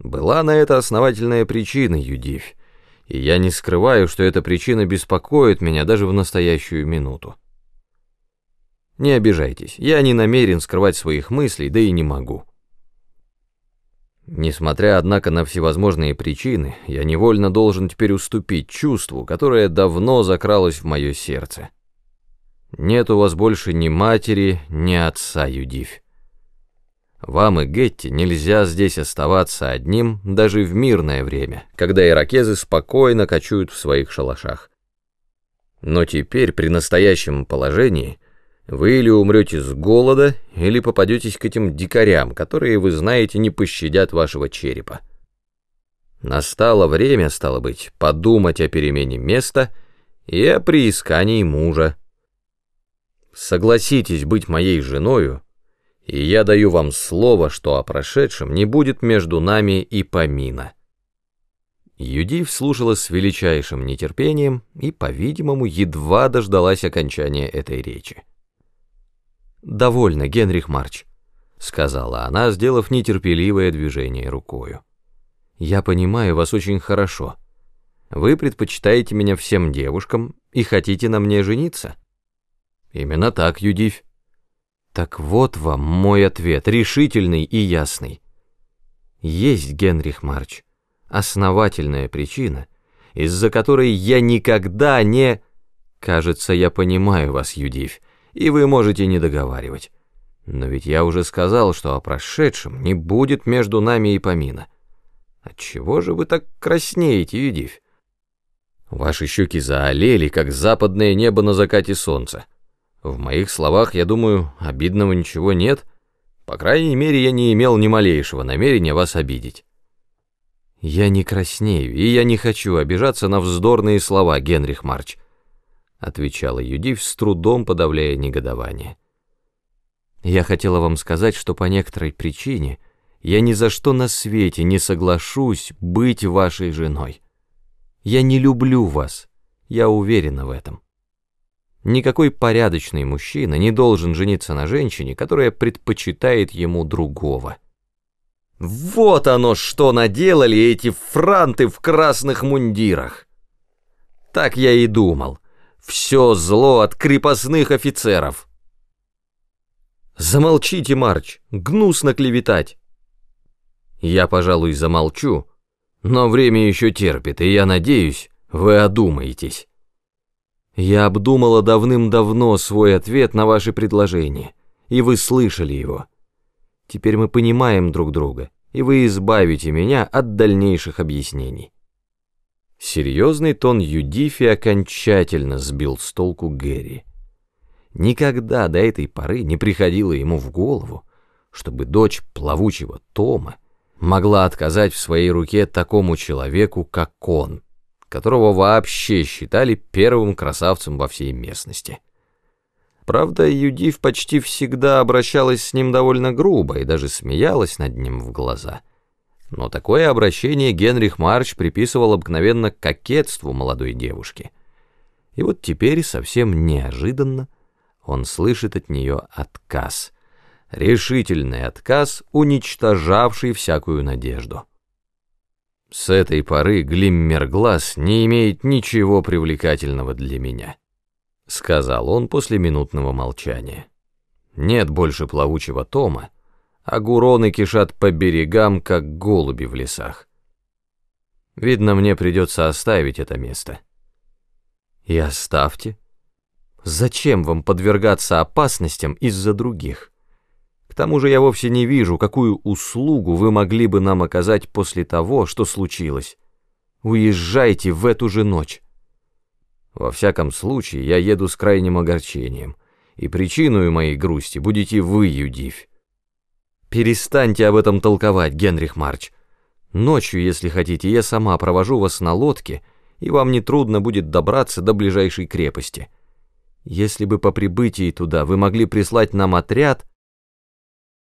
Была на это основательная причина, Юдивь, и я не скрываю, что эта причина беспокоит меня даже в настоящую минуту. Не обижайтесь, я не намерен скрывать своих мыслей, да и не могу. Несмотря, однако, на всевозможные причины, я невольно должен теперь уступить чувству, которое давно закралось в мое сердце. Нет у вас больше ни матери, ни отца, Юдивь. Вам и Гетти нельзя здесь оставаться одним даже в мирное время, когда иракезы спокойно кочуют в своих шалашах. Но теперь, при настоящем положении, вы или умрете с голода, или попадетесь к этим дикарям, которые, вы знаете, не пощадят вашего черепа. Настало время, стало быть, подумать о перемене места и о приискании мужа. Согласитесь быть моей женою, и я даю вам слово, что о прошедшем не будет между нами и помина». Юдив слушала с величайшим нетерпением и, по-видимому, едва дождалась окончания этой речи. «Довольно, Генрих Марч», — сказала она, сделав нетерпеливое движение рукою. «Я понимаю вас очень хорошо. Вы предпочитаете меня всем девушкам и хотите на мне жениться?» «Именно так, Юдивь. Так вот вам мой ответ, решительный и ясный. Есть, Генрих Марч, основательная причина, из-за которой я никогда не... Кажется, я понимаю вас, Юдивь, и вы можете не договаривать. Но ведь я уже сказал, что о прошедшем не будет между нами и помина. Отчего же вы так краснеете, Юдивь? Ваши щеки заолели, как западное небо на закате солнца. В моих словах, я думаю, обидного ничего нет. По крайней мере, я не имел ни малейшего намерения вас обидеть. Я не краснею, и я не хочу обижаться на вздорные слова, Генрих Марч, отвечала Юдив с трудом подавляя негодование. Я хотела вам сказать, что по некоторой причине я ни за что на свете не соглашусь быть вашей женой. Я не люблю вас, я уверена в этом. Никакой порядочный мужчина не должен жениться на женщине, которая предпочитает ему другого. Вот оно что наделали эти франты в красных мундирах. Так я и думал. Все зло от крепостных офицеров. Замолчите, Марч, гнусно клеветать. Я, пожалуй, замолчу, но время еще терпит, и я надеюсь, вы одумаетесь. Я обдумала давным-давно свой ответ на ваше предложение, и вы слышали его. Теперь мы понимаем друг друга, и вы избавите меня от дальнейших объяснений. Серьезный тон Юдифи окончательно сбил с толку Гэри. Никогда до этой поры не приходило ему в голову, чтобы дочь плавучего Тома могла отказать в своей руке такому человеку, как он — которого вообще считали первым красавцем во всей местности. Правда, Юдив почти всегда обращалась с ним довольно грубо и даже смеялась над ним в глаза. Но такое обращение Генрих Марч приписывал обыкновенно кокетству молодой девушки. И вот теперь совсем неожиданно он слышит от нее отказ. Решительный отказ, уничтожавший всякую надежду. С этой поры глиммер-глаз не имеет ничего привлекательного для меня, сказал он после минутного молчания. Нет больше плавучего тома, а гуроны кишат по берегам, как голуби в лесах. Видно, мне придется оставить это место. И оставьте. Зачем вам подвергаться опасностям из-за других? Тому же я вовсе не вижу, какую услугу вы могли бы нам оказать после того, что случилось. Уезжайте в эту же ночь. Во всяком случае, я еду с крайним огорчением, и причиной моей грусти будете вы, Юдивь. Перестаньте об этом толковать, Генрих Марч. Ночью, если хотите, я сама провожу вас на лодке, и вам не трудно будет добраться до ближайшей крепости. Если бы по прибытии туда вы могли прислать нам отряд,